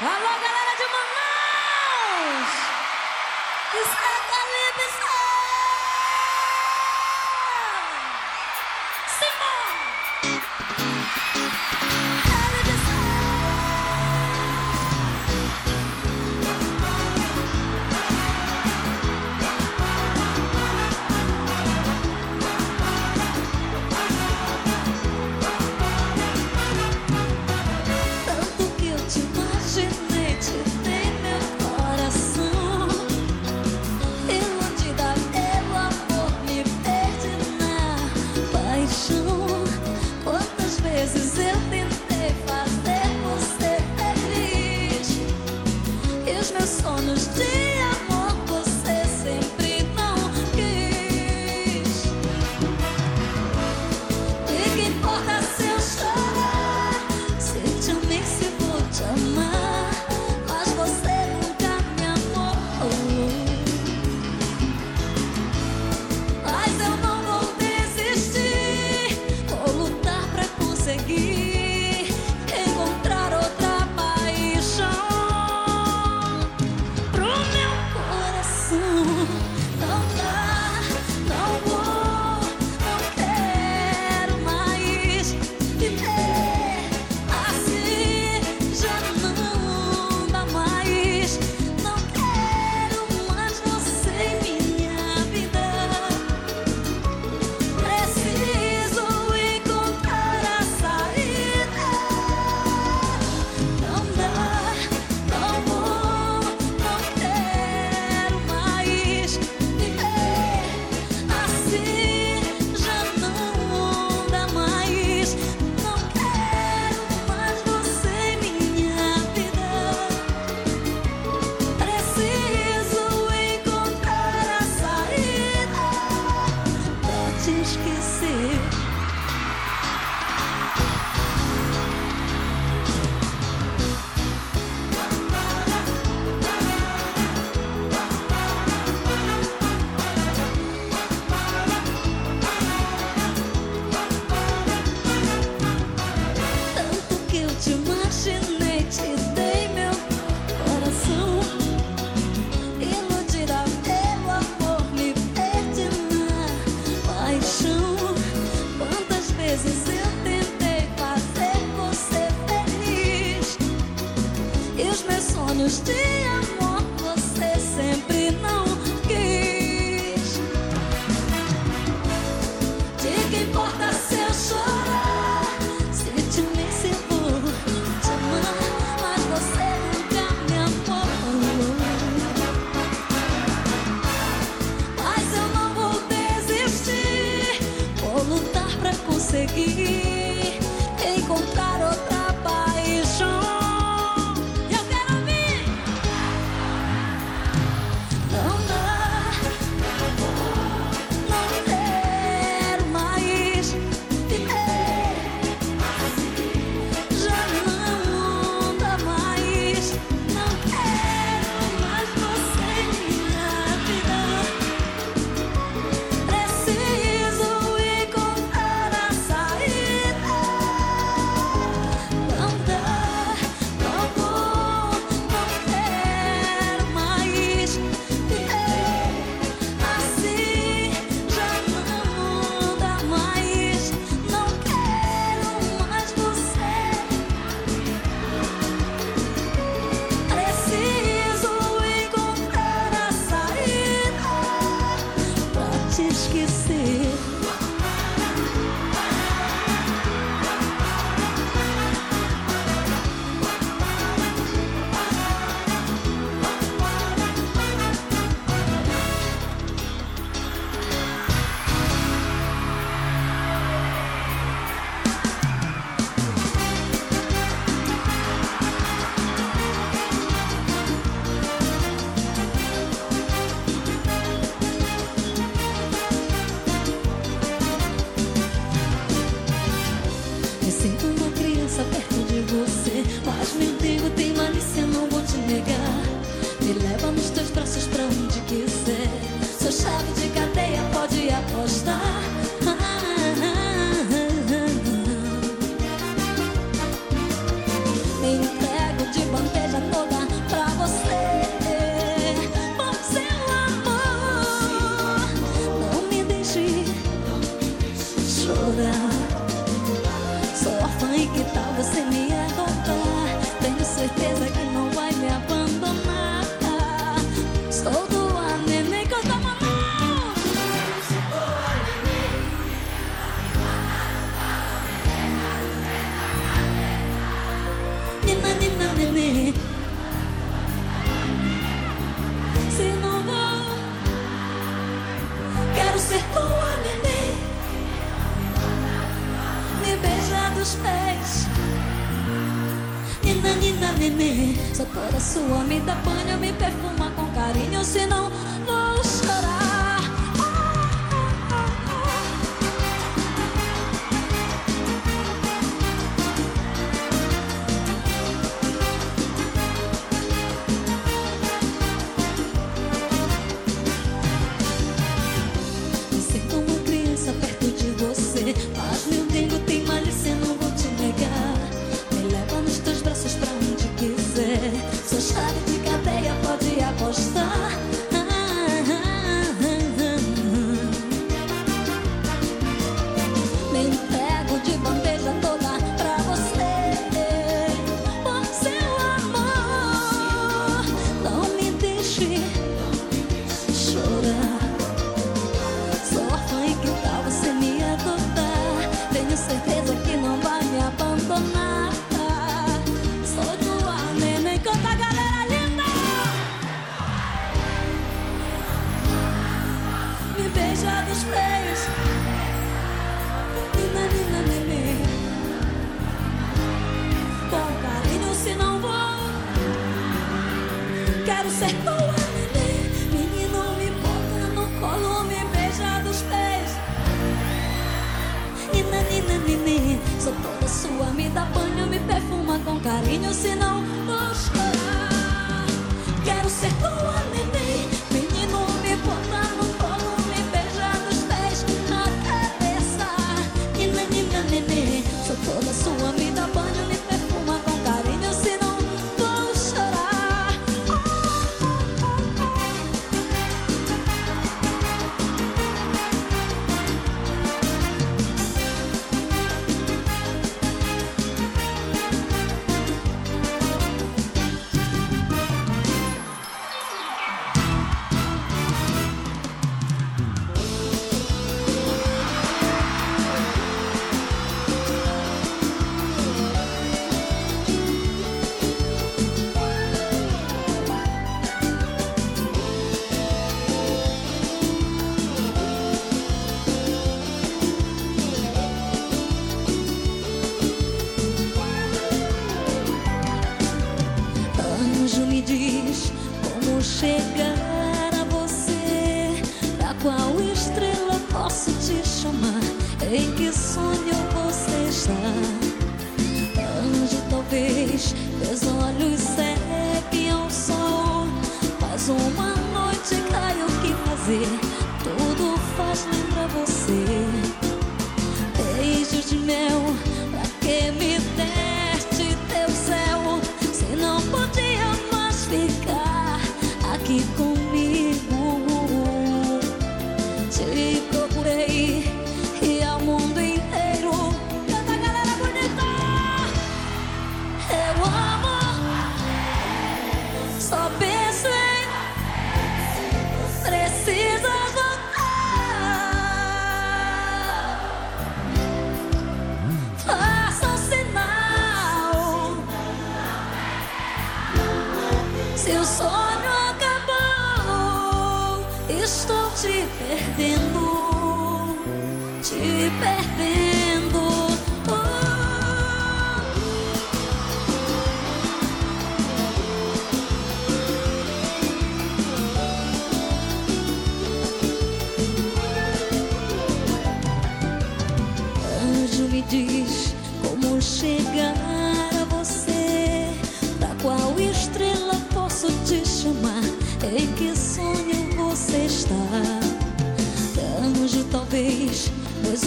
Alô, galera de Manaus! É Calibre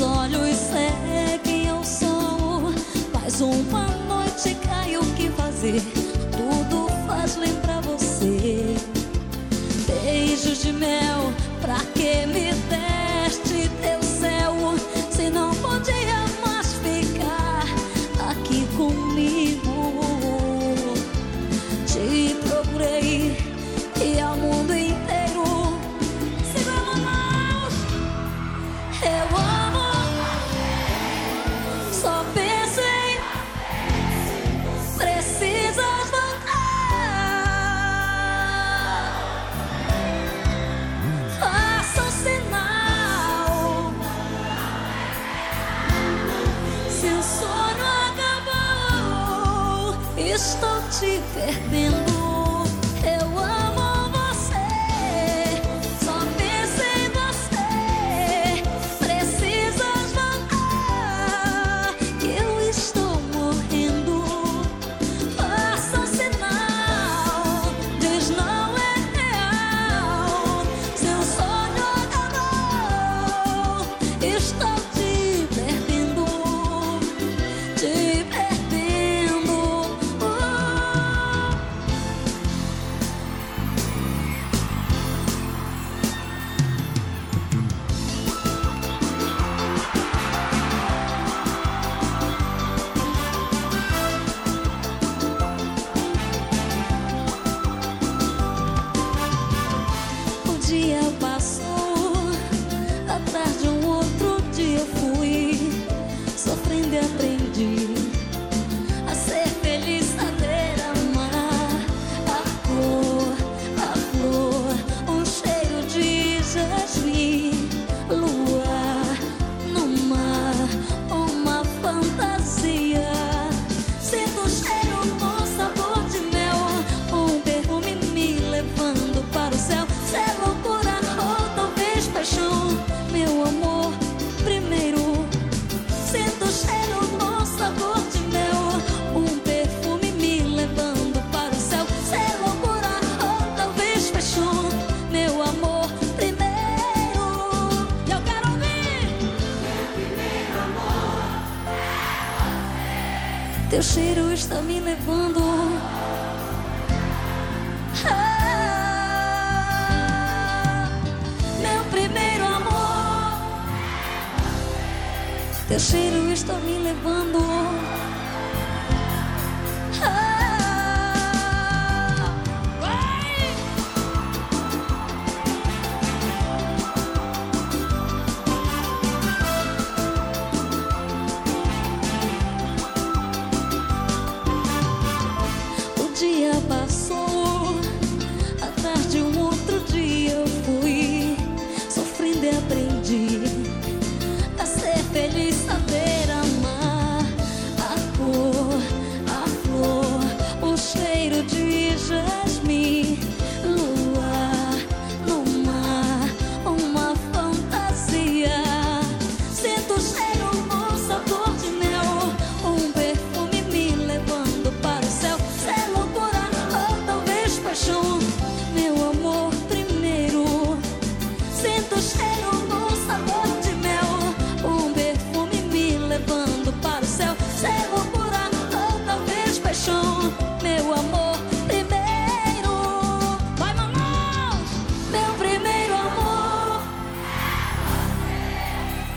meus olhos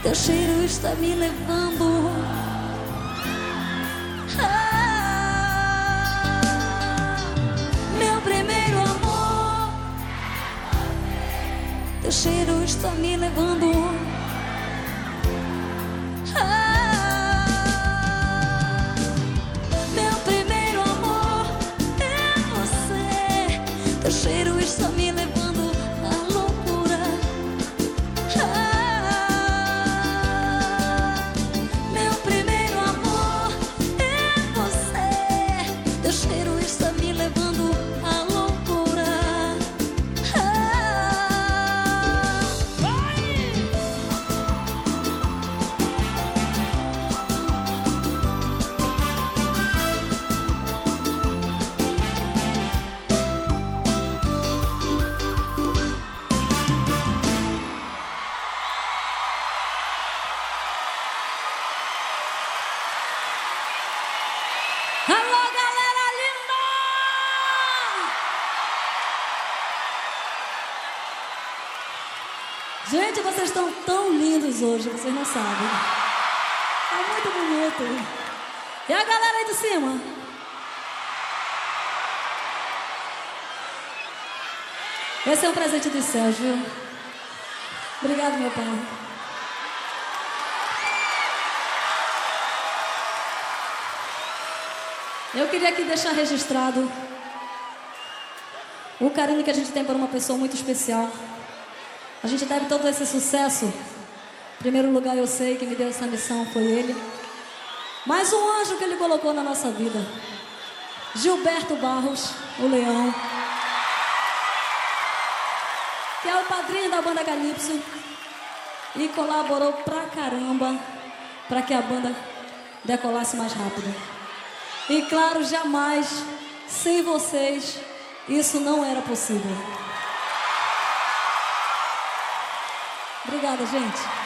Teu cheiro está me levando. Ah, meu primeiro amor. Teu cheiro está me levando. hoje, vocês não sabem. É muito bonito. E a galera aí de cima? Esse é um presente do céus, viu? Obrigado, meu pai. Eu queria aqui deixar registrado o carinho que a gente tem por uma pessoa muito especial. A gente deve todo esse sucesso Primeiro lugar, eu sei que me deu essa missão foi ele. Mais um anjo que ele colocou na nossa vida. Gilberto Barros, o Leão. Que é o padrinho da banda Calypso. E colaborou pra caramba para que a banda decolasse mais rápido. E claro, jamais, sem vocês, isso não era possível. Obrigada, gente.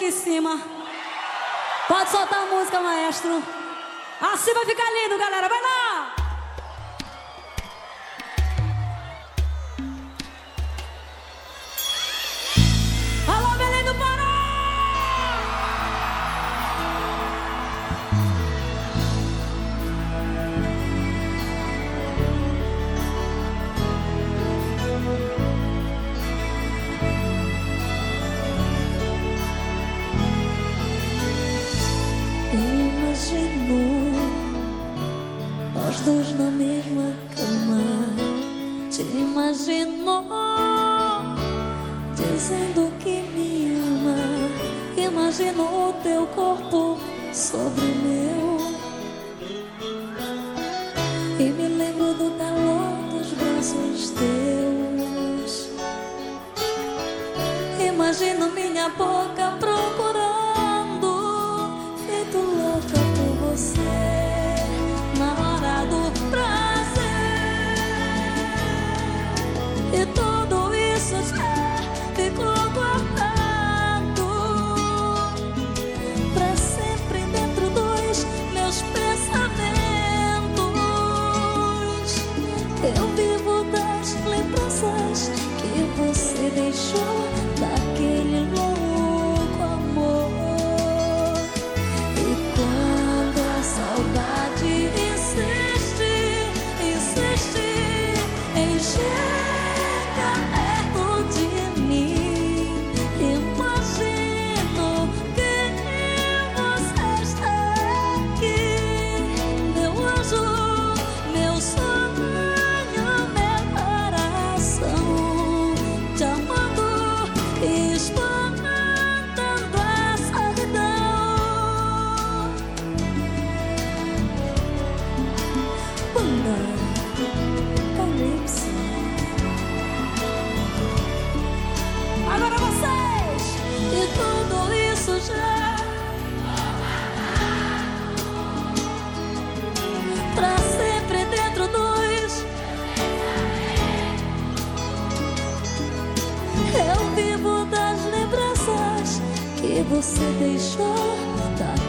aqui em cima. Pode soltar a música, maestro. Assim vai ficar lindo, galera. dois na mesma cama. Te imaginou Dizendo que me ama. Imaginou teu corpo sobre o meu. E me lembro do calor dos braços teus. Imagino minha boca 你说把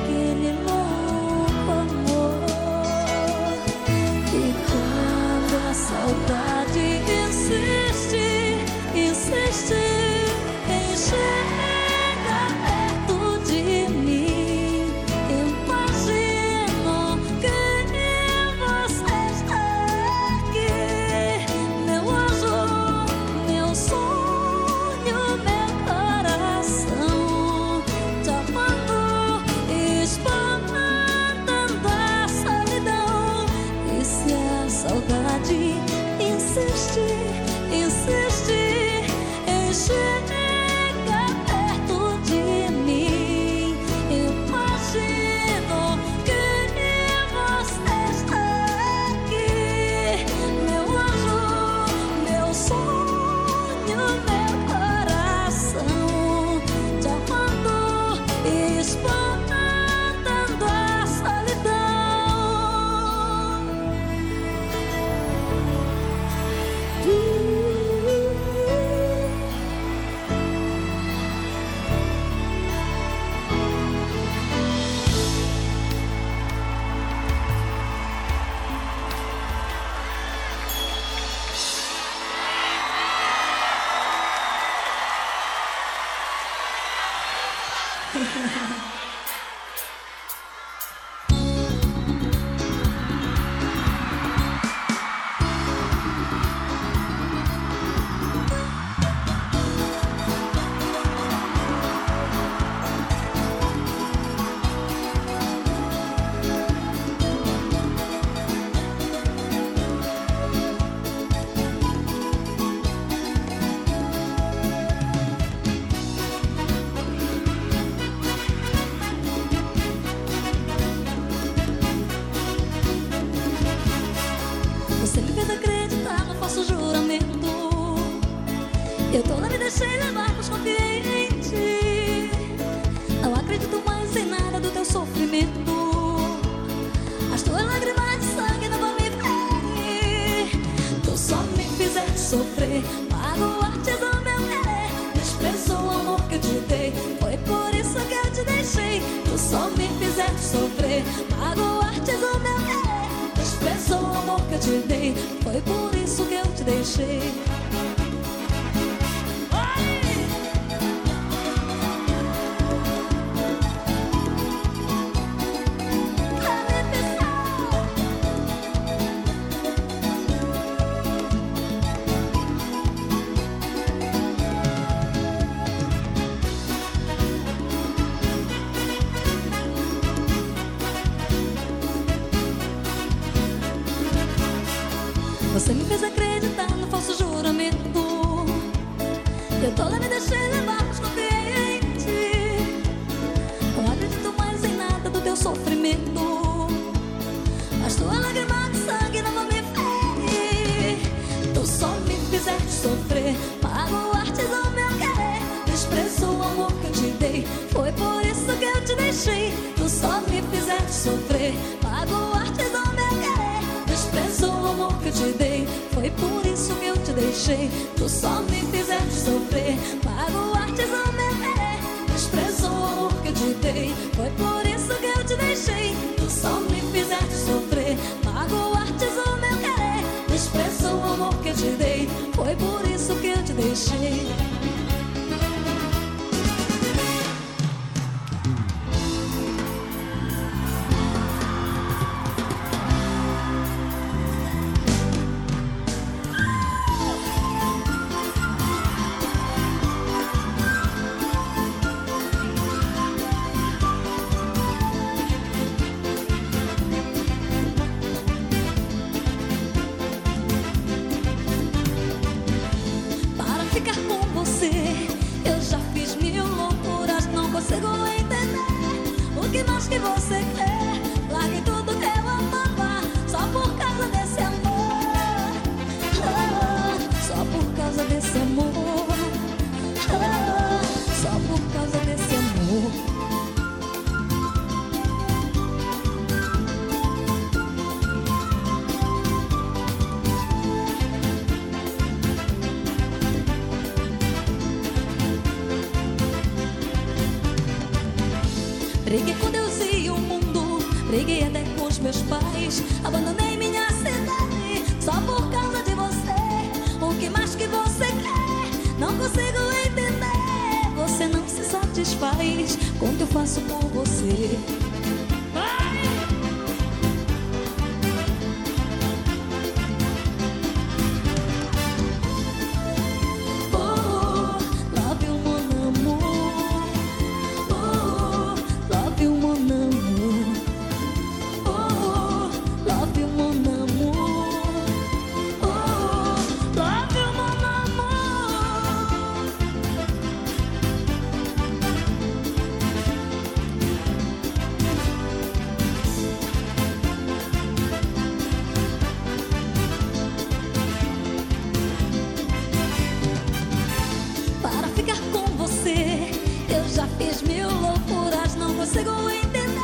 Fiz mil loucuras, não consigo entender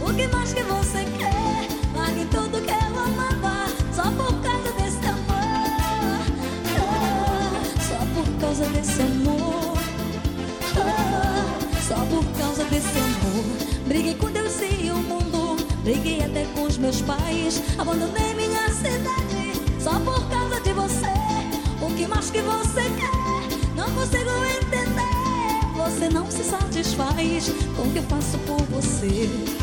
O que mais que você quer. Paguei tudo que eu amava Só por causa desse amor. Oh, Só por causa desse amor. Oh, Só por causa desse amor. Briguei com Deus e o mundo. Briguei até com os meus pais. Abandonei minha cidade Só por causa de você. O que mais que você quer? Não consigo entender você não se satisfaz com o que eu faço por você.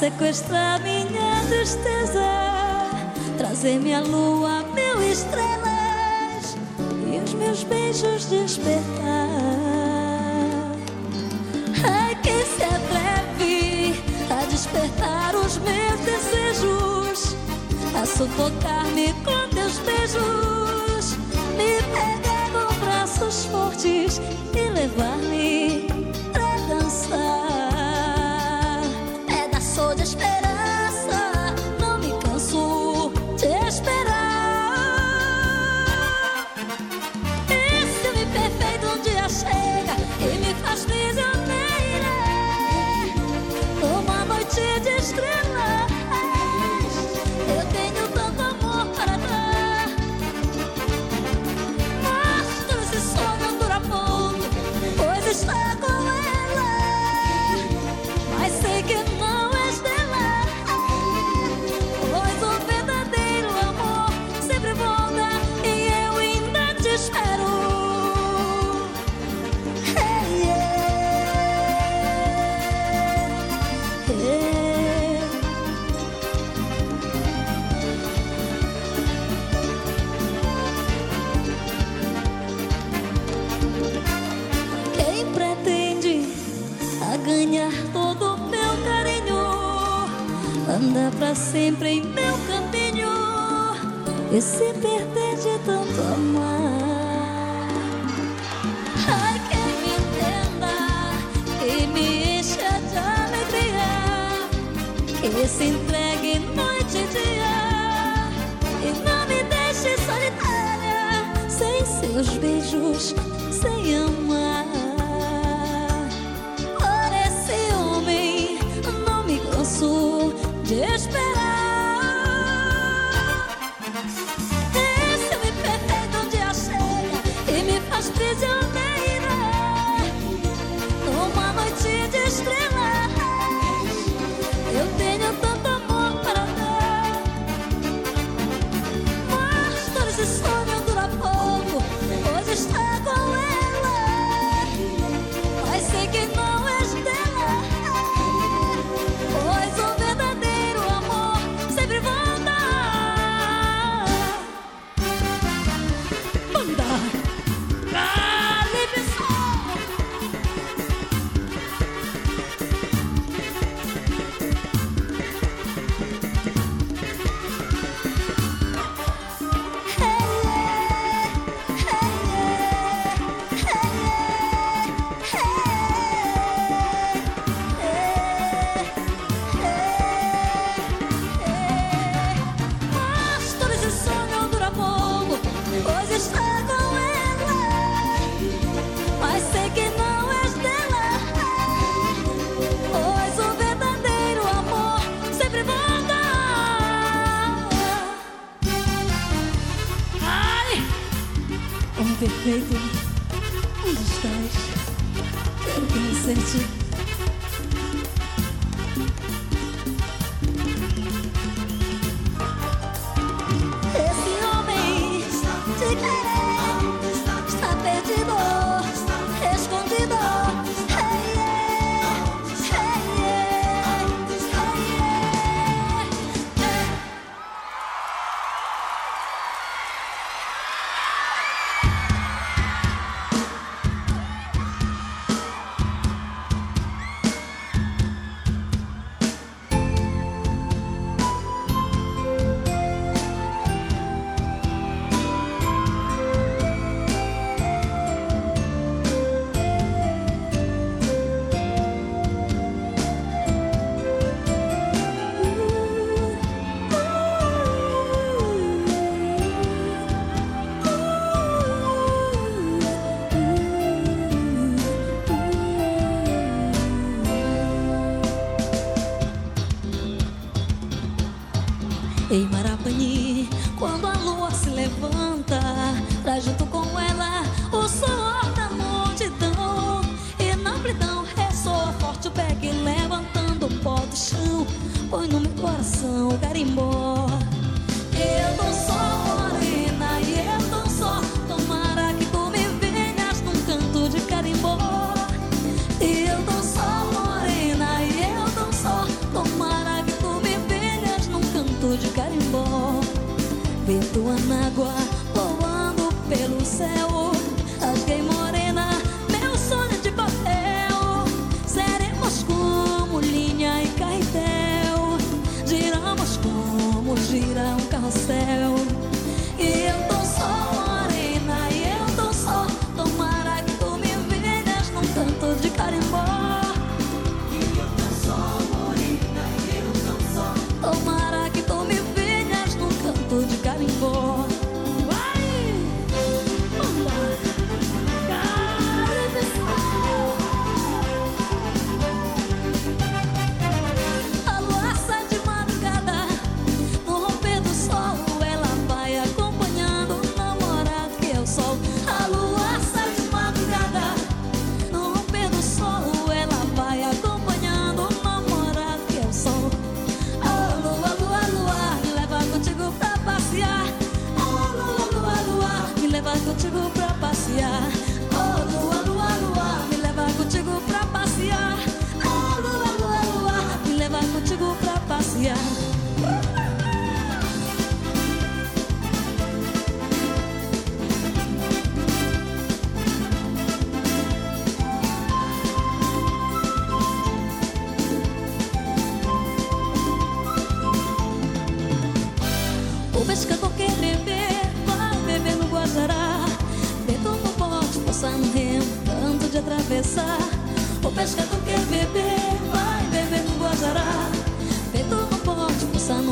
Sequestra minha tristeza, trazer minha lua, mil estrelas e os meus beijos despertar. Ai, quem se atreve a despertar os meus desejos, a sufocar-me com teus beijos. coração carimbó. Eu tô só morena e eu tô só. Tomara que tu me venhas num canto de carimbó. Eu tô só morena e eu tô só. Tomara que tu me venhas num canto de carimbó. Vento anágua voando pelo céu.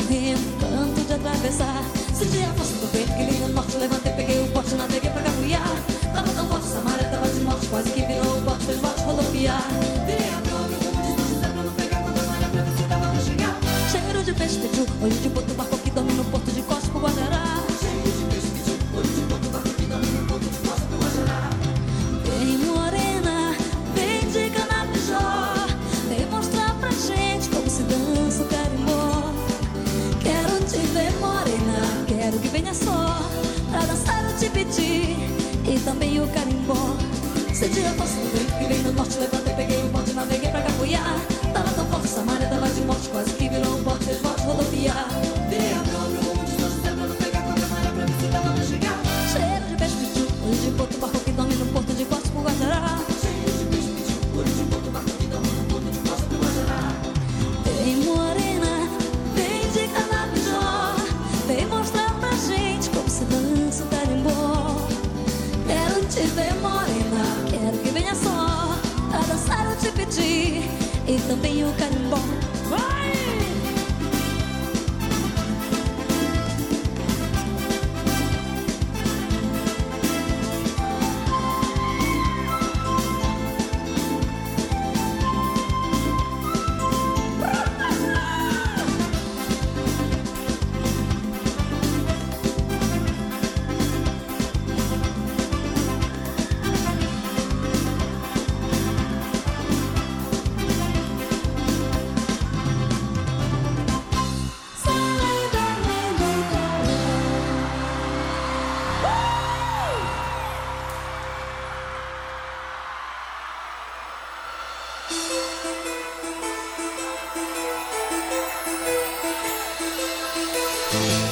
correndo, tanto de atravessar. Se a força do vento que vem no norte, levantei, peguei o bote, naveguei pra cabulhar. Tava tão forte, essa maré tava de morte, quase que virou o bote, fez bote rodopiar. Virei a prova, como distância, pra não pegar quando a maré preta se tava pra chegar. Cheiro de peixe, pediu, olho de boto, barco que dorme no porto de Costa pro Guadará. E também o carimbó. Sente a força do vento que vem do norte levar Bye.